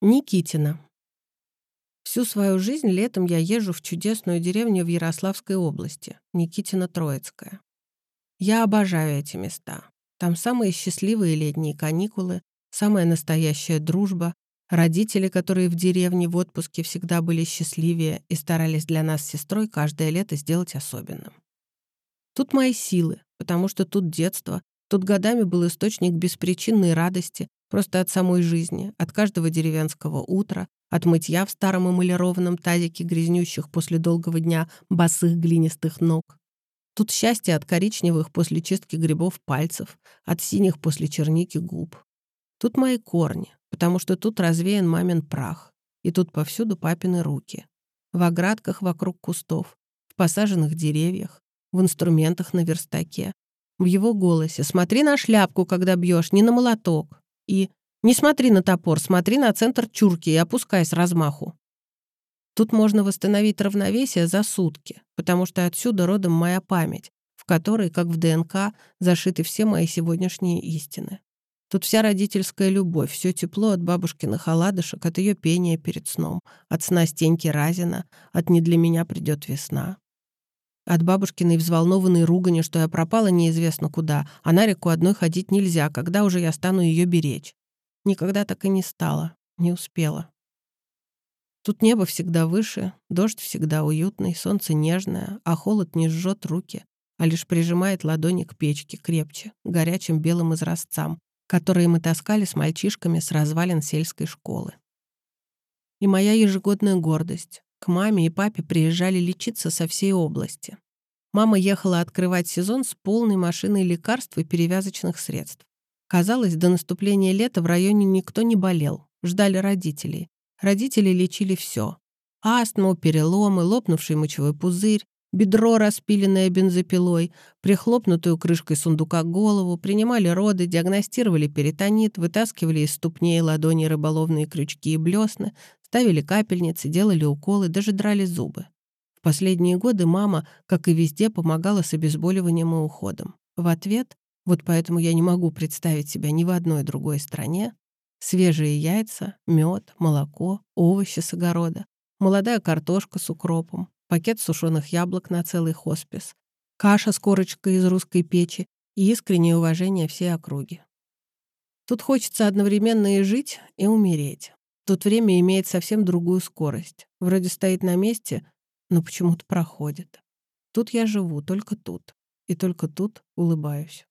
Никитина. Всю свою жизнь летом я езжу в чудесную деревню в Ярославской области, Никитина-Троицкая. Я обожаю эти места. Там самые счастливые летние каникулы, самая настоящая дружба, родители, которые в деревне в отпуске всегда были счастливее и старались для нас с сестрой каждое лето сделать особенным. Тут мои силы, потому что тут детство, тут годами был источник беспричинной радости, Просто от самой жизни, от каждого деревенского утра, от мытья в старом эмалированном тазике грязнющих после долгого дня босых глинистых ног. Тут счастье от коричневых после чистки грибов пальцев, от синих после черники губ. Тут мои корни, потому что тут развеян мамин прах, и тут повсюду папины руки. В оградках вокруг кустов, в посаженных деревьях, в инструментах на верстаке, в его голосе «Смотри на шляпку, когда бьешь, не на молоток» и «Не смотри на топор, смотри на центр чурки и опускай с размаху». Тут можно восстановить равновесие за сутки, потому что отсюда родом моя память, в которой, как в ДНК, зашиты все мои сегодняшние истины. Тут вся родительская любовь, все тепло от бабушкиных оладышек, от ее пения перед сном, от сна Стеньки Разина, от «Не для меня придет весна». От бабушкиной взволнованной ругани, что я пропала неизвестно куда, а на реку одной ходить нельзя, когда уже я стану ее беречь. Никогда так и не стала, не успела. Тут небо всегда выше, дождь всегда уютный, солнце нежное, а холод не жжет руки, а лишь прижимает ладони к печке крепче, горячим белым изразцам, которые мы таскали с мальчишками с развалин сельской школы. И моя ежегодная гордость. К маме и папе приезжали лечиться со всей области. Мама ехала открывать сезон с полной машиной лекарств и перевязочных средств. Казалось, до наступления лета в районе никто не болел. Ждали родителей. Родители лечили все. Астму, переломы, лопнувший мочевой пузырь, бедро, распиленное бензопилой, прихлопнутую крышкой сундука голову, принимали роды, диагностировали перитонит, вытаскивали из ступней и ладоней рыболовные крючки и блесны, Ставили капельницы, делали уколы, даже драли зубы. В последние годы мама, как и везде, помогала с обезболиванием и уходом. В ответ, вот поэтому я не могу представить себя ни в одной другой стране, свежие яйца, мед, молоко, овощи с огорода, молодая картошка с укропом, пакет сушеных яблок на целый хоспис, каша с корочкой из русской печи и искреннее уважение всей округи. Тут хочется одновременно и жить, и умереть. Тут время имеет совсем другую скорость. Вроде стоит на месте, но почему-то проходит. Тут я живу, только тут. И только тут улыбаюсь.